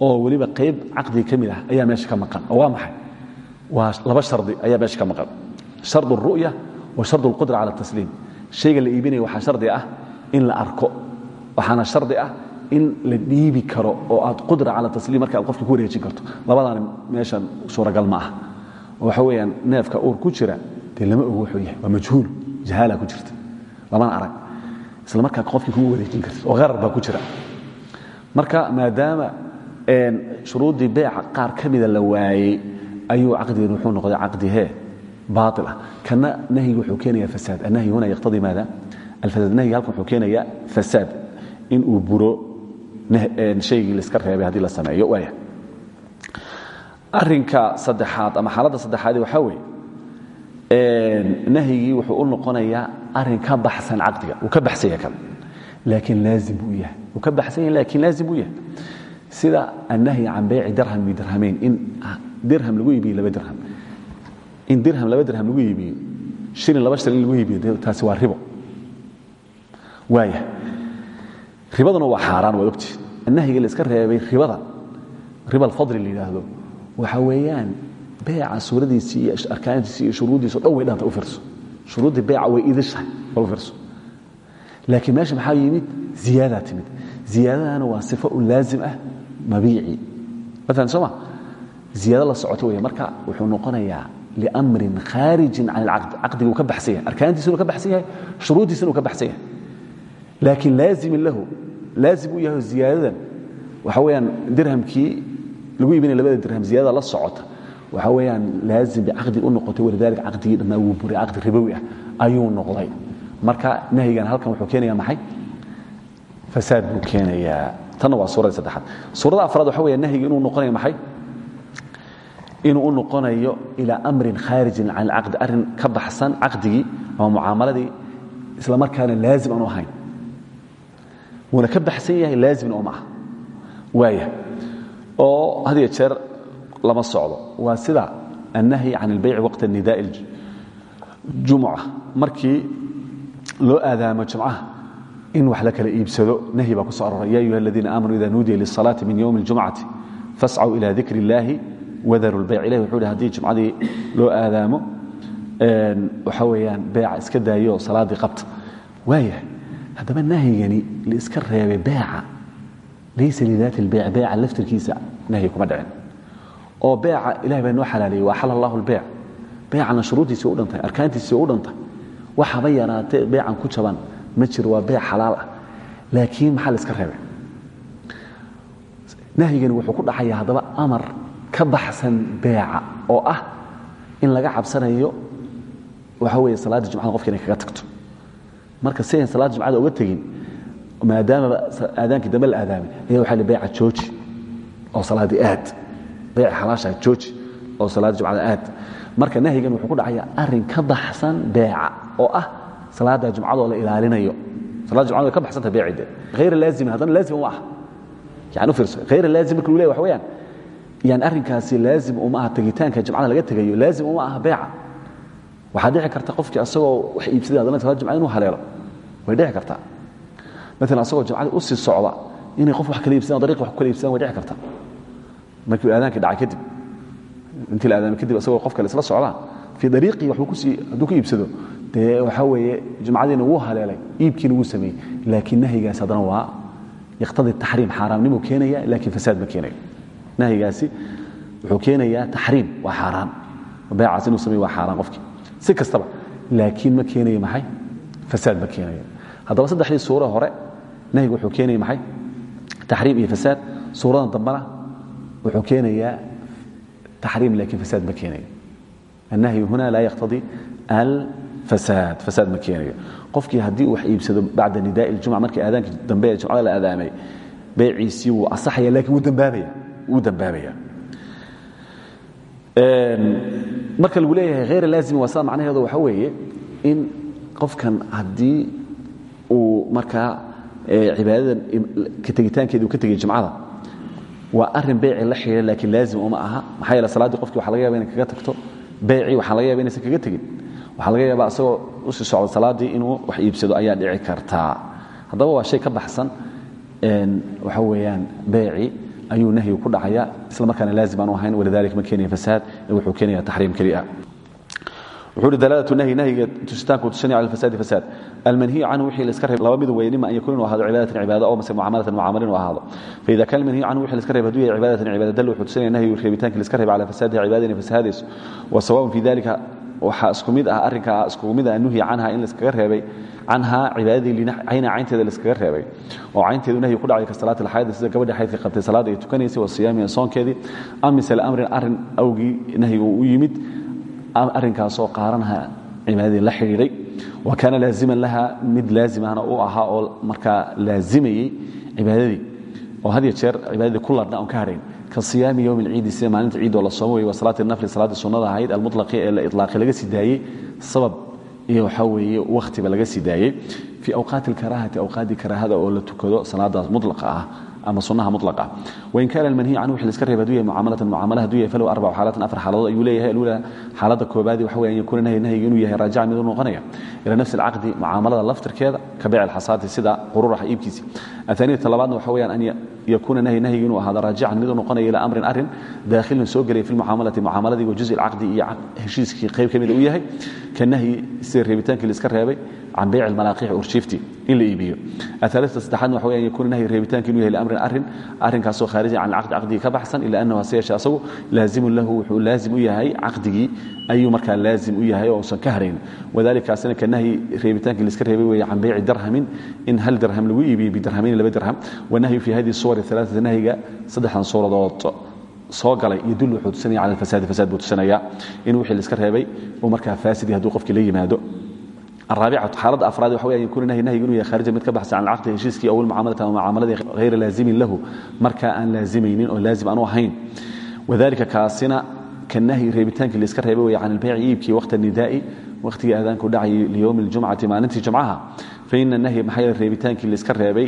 oo weliba qayb caqdiga ka mid ah ayaa meesha ka maqan oo waa maxay waa laba shardi ayaa meesha ka maqan shard اru'ya wa shard اlqudra cala اtasliim shayga la iibinaya waxaa shardi ah in la arko waxaana shardi ah in la dhiibi karo oo aad qudra cala tasliim marka qofka ku wareejin karto. Labadaani meeshan suuragal ma ah waxa weeyaan neefka uur ku jira dee lama ogo wuxuu yahay. Waa majhuul jahaala ku jirta. Lamana arag isla markaa qofkii kugu wareejin kartid oo harar baa ku jira. Marka maadaama shuruuddii beeca qaar ka la waayey ayuu caqdigan wuxuu noqday caqdi hee baail ah. Kana nahyiga wuxuu keenaya fasaad. Annahyi huna yaqtadii maada? Alfasaad nahyiga halkan wuxuu keenaya fasaad. In uu buro shaygii la iska reebay haddii la sameeyo waaya arrinka saddexaad ama xaaladda saddexaadi waxaa weeye nahyigii wuxuu u noqonayaa arrin ka baxsan caqdiga uu ka baxsan yahay kan. Laakiin laazim buu yahay uu ka baxsan yahay laakiin laazim buu yahay. Sida annahyi can bayci dirham bidirhamayn in dirham lagu iibiyo laba dirham. In dirham laba dirham lagu iibiyo shilin laba shilin lagu iibiyo taasi waa ribo. Waaya ribaduna waa xaaraan waad ogtiid nahyiga la iska reebay ribada. Riba alfadli la yidhaahdo. Waxa weeyaan beeca suuradiisii iyo arkaantiisii iyo shuruuddiiso dhan way dhanta u fiirso. Shuruuddii beeca way idishahay bal u fiirso. Laakiin meesha maxaa yimid? Ziyaadaa timid. Ziyaadadana waa sifo u laazim ah mabiici. Maalan soo ma? Ziyaado la socoto weeye. Marka wuxuu noqonayaa liamrin khaarijin can alcaqd caqdiga uu ka baxsan yahay arkaantiisuna ka baxsan yahay shuruuddiisuna uu ka baxsan yahay laakiin laazimin lahu laazim u yahay ziyaadadan waxa weeyaan dirhamkii lagu iibinaya labada dirham ziyadada la socota waxa weeyaan laazim bicaqdi u noqotay walidaalika caqdigii dhammaa wuu buray caqdi ribowi ah ayuu noqday marka nahyigan halkan wuxuu keenaya maxay fasaad buu keenayaa tanna waa suuradii saddexaad suurada afraad waxa weya nahyiga inuu noqonayo maxay inuu u noqonayo ilaa amrin khaarijin can alcaqdi arrin ka baxsan caqdigii ama mucaamaladii isla markaana laazim aanu ahayn wuuna ka baxsan yahay laazimna oo maaha waaya oo had iyo jeer lama socdo. Waa sida annahyi can ilbayci waqta nidaai jumuca. Markii loo aadaamo jimcaha in wax la kala iibsado nahyi baa ku soo aroray ya ayuha aladiina aamanuu ida nuudiya lisalaati min ywmi اljumcati fascw ila dikr اllahi wadaru lbayc ilahi wuxuu hi haddii jumcadii loo aadaamo waxa weeyaan beeca iska daayo salaadii qabta. Waayahay haddaba nahyigani laiska reebay beeca laysa lidaati اlbayc beeca laftirkiisa nahyi kuma dhicin. Oo beeca ilahay baa noo xalaaleeyey waa xal allahu lbeyc beecana shuruuddiisi u dhantahay arkaantiisi u dhantay. Waxaba yaraatee beecan ku jaban ma jiro waa beec xalaal ah. Laakiin maxaa la iska reebay? Nahyigani wuxuu ku dhacayaa haddaba amar ka baxsan beeca oo ah in laga cabsanayo waxa weeye salaadda jumcada qofka inay kaga tagto marka si ayn salaadda jumcada uga tegin maadaamaba aadaankii dambe la aadaamay ayaa waxa la beeca jooji oo salaaddii aad beec xalaashaa jooji oo salaadda jumcada aad. Marka nahyigan wuxuu ku dhacayaa arrin ka baxsan beeca oo ah salaadda jumcadoo la ilaalinayo. Saladda jumcada way ka baxsanta beecide hayra laazimin haddana laazim uma aha. Yani u fiirso hayra laazim marka lu leeya waxa weeyaan yani arrinkaasi laazim uma aha tegitaanka jumcada laga tegayo laazim uma aha beeca waxaa dhici karta qofkii asagoo wax iibsaday haddana salaada jumcada inuu haleelo way dhici kartaa maalan asagoo jumcadii u sii socda inay qof wax kala iibsadaan dariiq wax ku kala iibsadaan way dhici kartaa markii aadaankii dhacay kadib intii la aadaamay kadib asagoo qof kale isla socdaan fii dariiqii waxbuu ku sii hadduu ku iibsado dee waxaa weeye jumcadiina wuu haleelay iibkiina wuu sameeyey. Laakiin nahyigaasi haddana waa yaqtadi taxriim xaaraamnimuu keenaya laakiin fasaad ma keenayo nahyigaasi wuxuu keenayaa taxriim waa xaaraan. Beecaas inuu sameeyo waa xaaraan qofkii si kastaba laakiin ma keenayo maxay? Fasaad ma keenayo haddaba saddexdii suura hore nahyigu wuxuu keenaya maxay? Taxriim iyo fasaad. Suuradan dambana wuxuu keenayaa taxriim laakiin fasaad ma keenayo annahyu huna laa yaqtadii alfasaad. Fasaad ma keenayo qofkii haddii uu wax iibsado bacda nidaa'i iljumca markii aadaankii dambe ee jumcada la aadaamay beeciisii wuu asaxaya lakiin wuu dambaabaya. Wuu dambaabaya marka lagu leeyahay hayr laazimi waa sida macnaheedu waxa weeye in qofkan haddii uu markaa cibaadadan ka tegitaankeedi uu ka tegay jumcada waa arrin beyci la xidhiira laakiin laazim uma aha. Maxaa yeele salaaddii qofki waxa laga yaba inay kaga tagto. Beycii waxaa laga yaba inaysan kaga tegin waxaa laga yaabaa isagoo u sii socdo salaaddii inuu wax iibsado ayaa dhici kartaa haddaba waa shay ka baxsan waxa weeyaan beyci ayuu nahyigu ku dhacaya isla markaana laazim aanu ahayn walidalik ma keenaya fasaad ee wuxuu keenaya taxriim keliya. Wuxuu hi dalaalatu nahyi nahyiga tusitaanku tusinaya cala alfasaadi fasaad. Almanhiyu canhu wixii la iska reeb laba mid weeye nima an yakuun inuu ahaado cibaadatan cibaada oo mase mucaamalatan mucaamala inuu ahaado. Faida kana almanhiyu canhu wixii la iska reeb hadduu yahay cibaadatan cibaada dal wuxuu tusinaya nahyigu reebitaanki la iska reeba cala fasaadiha cibaada inay fasahaadayso wa sawaun fi dalika waxaa isku mid ah arrinkaa isku mid ah nuhya canha in la iskaga reebay canhaa cibaadadii cayna caynteeda la iskaga reebay oo caynteedu nahyi ku dhacay ka salaati alxayd sida gabadha xaydka qabtay salaada ay tukanaysay wa siyaami soonkeedii. Am misale amrin arrin awgii nahyigu u yimid arrinkaasoo qaaranha cibaadadii la xidhiidhay. Wa kaana laaziman laha mid laazimahna u ahaa oo markaa laazimayey cibaadadii. Oo had ya jeer cibaadadii ku ladhna aan ka hadhayn. Ka siyaami yowm alciidi sida maalinta ciidoo la soomo wey wa salaati nafli salaaddii sunnada ahayd almutlaqi ee la ilaaqi laga sii daayey sabab iyo waxaa weeye wakhtiba laga sii daayey fii awqaati alkaraahati awqaaddii karaahada oo la tukado salaadaas mutlaqa ah ama sunnaha mutlaqa. Ah wain kaana almanhiy canhu wixii la iska reeba haduu yahay mucaamalatan mucaamala haduu yahay falow arbacu xaalatan afar xaaladood ayuu leeyahay. Alula xaaladda koobaadi waxa weeye an yakuuna nahyi nahyiga inuu yahay raajica mid u noqonaya. Ila nafsi alcaqdi mucaamalada laftirkeeda ka beec alxasaati sida qururaxa iibkiisi athaaniyata labaadna waxa weeyaan an yakuuna nahyi nahyiga inuu ahaado raajican mid u noqonaya ilaa amrin arrin daakhilin soo gelaya fi lmucaamalati mucaamaladii wa juzi alcaqdi iyo heshiiskii qayb ka mida u yahay. Ka nahyi sida reebitaankii la iska reebay can beyc almalaaqiix urshifti in la iibiyo aaalita saddexaadna waxa wey an yakuuna nahyi reebitaanki inuu yahay liamrin arrin arrinkaasoo khaarijan can alcaqdi caqdigii ka baxsan ila annahu hase yeeshe asagu laazimun lahu wuxuu laazim u yahay caqdigii ayuu markaa laazim u yahay oo usan ka harayn wadalikaasina ka nahyi reebitaankii la iska reebay weeye can beyci dirhamin in hal dirham lagu iibiyo bidirhamayn laba dirham wanahyu fi hadihi suwar alaaata nahyiga saddexdan suuradood soo galay iyo dul wuxuu tusinaya cala alfasaadi fasaad buu tusinaya in wixii la iska reebay uu markaa faasidi hadduu qofkii la yimaado الرابعة xaaladda afraad waxa wey an yakuna nahyi nahyigu inuu yahay khaarijan mid ka baxsan can alcaqdi heshiiskii aw almucaamalati ama mucaamaladii hayra laazimin lahu markaa aan laazimaynin oo laazim aanu ahayn wadalika kaasina ka nahyi reebitaankii la iska reebay weeye can albeyci iibkii waqta nidaa'i waqtigii aadaanku dhacayay liyowmi اljumcati maalintii jumcaha faina nahyi maxaa yeele reebitaankii la iska reebay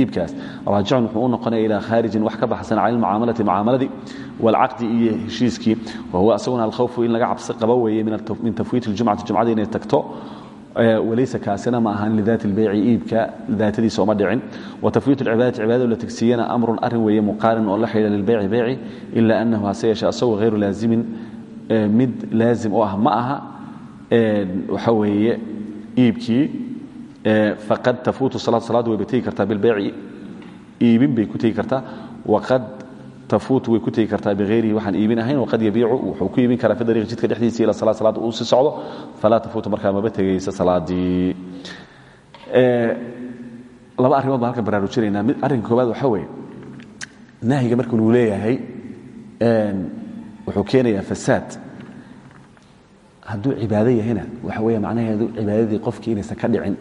iibkaas raajicun wuxuu u noqonaya ilaa khaarijin wax ka baxsan can almucaamalati mucaamaladii waalcaqdi iyo heshiiskii wahuwa asaguna alkhawfu in laga cabsi qabo weeye min tafwiiti اljumcati jumcada inay tagto walaysa kaasina ma ahan lidaat اlbeyci iibka daatadiisa oma dhicin. Watafwiit اlcibaadati cibaadada la tegsiiyana amrun arrin weeye muqaarin oo la xidhiira lilbeyci beyci ila anahu hase yeeshe asagoo hayru laazimin mid laazim u ah ma aha waxa weeye iibkii faqad tafuutu salaad salaaddu way ba tegi kartaa bilbeyci iibin bay ku tegi kartaa. Waqad tafuutu way ku tegi kartaa bihayrihi waxaan iibin ahayn waqad yabiicu wuxuu ku iibin karaa fi dariiqi jidka dhexdiisa ila salaad salaadda uu sii socdo. Falaa tafuutu markaa maba tegaysa salaadii. Laba arrimood baan halkan baraarujinaynaa. Mid arrinka koowaad waxaa weeye nahyiga marka luu leeyahay wuxuu keenayaa fasaad. Hadduu cibaado yahayna waxa weeye macnaheedu cibaadadii qofkii inaysan ka dhicin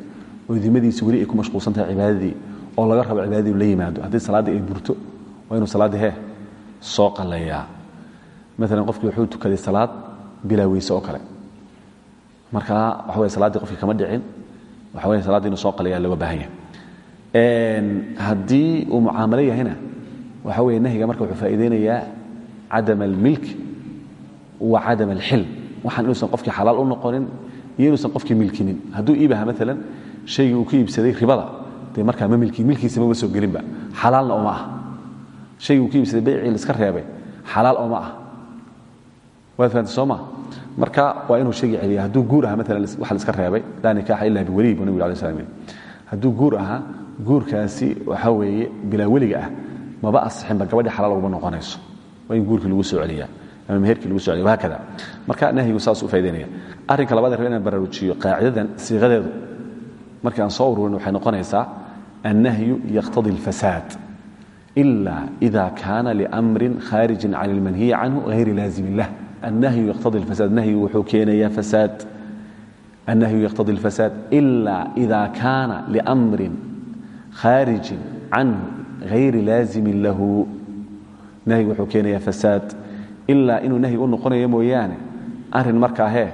oo dimadiisi weli ay ku mashquulsan tahay cibaadadii oo laga rabo cibaadadii la yimaado. Haddii salaaddii ay burto waa inuu salaaddii hee soo qalayaa maalan qofkii wuxuu tukaday salaad bilaa weyse oo kale. Markaa waxa weye salaaddii qofkii kama dhicin waxa weye saladdii inuu soo qalayaa looga baahan yahay. Haddii uu mucaamalo yahayna waxa weye nahyiga marka wuxuu faa'iideynayaa cadam almilk wa cadam alxil waxaan inuusan qofkii xalaal u noqonin iyo inuusan qofkii milkinin. Hadduu iibaha maalan shaygii uu ku iibsaday ribada dee markaa ma milki milkiisa mama soo gelinba. Xalaalna oma ah shaygii uu ku iibsaday beycii la iska reebay? Xalaal oma ah. Waad fahamtay soo ma? Marka waa inuu shaygii celiya hadduu guur aha maalan waxa iska reebay laa nikaaxa illa biwaliy buu nabigu alay slam hadduu guur ahaa guurkaasi waxaa weeye bilaa weliga ah maba asixinba gabadhii xalaal uguma noqonayso. Waa in lagu soo celiyaa ama meherkii lagu so celiya wahaakada marka nahyigu saas u faa'idaynaya arrinka labaad raba inaan baraarujiyo qaacidadan siiqadeedu markii aan soo ururin waxay noqonaysaa annahyu yaqtadi alfasaad إلا إذا كان لأمر خارج عن المنهي عنه غير لازم له النهي يقتضي الفساد النهي وxuu keenaya فساد النهي يقتضي الفساد إلا إذا كان لأمر خارج عنه غير لازم له نهي wuxuu keenaya فساد إلا inuu نهي u noqonayo mooyaane arin markaa he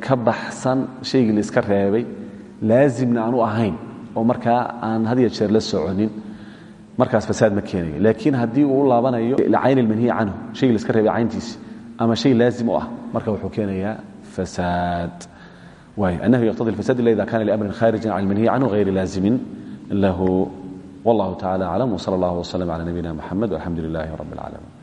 ka baxsan shaygii la iska reebay laazimna aan u ahayn oo markaa aan had iyo jeer la soconin markaas fasaad ma keenayo laakiin haddii uu laabanayo licayn ilmanhiyi canhu shaygii la iska reebay cayntiisi ama shay laazim ah marka wuxuu keenayaa fasaad. Annahu yaqtadi alfasad illa ida kana liamrin kharijin can ilmanhiyi canhu غayri laazimin lahu. Wallahu tacala aclam wsala allah wslm cala nabiyina muxamed walxamdu lilahi rab اlcaalamiin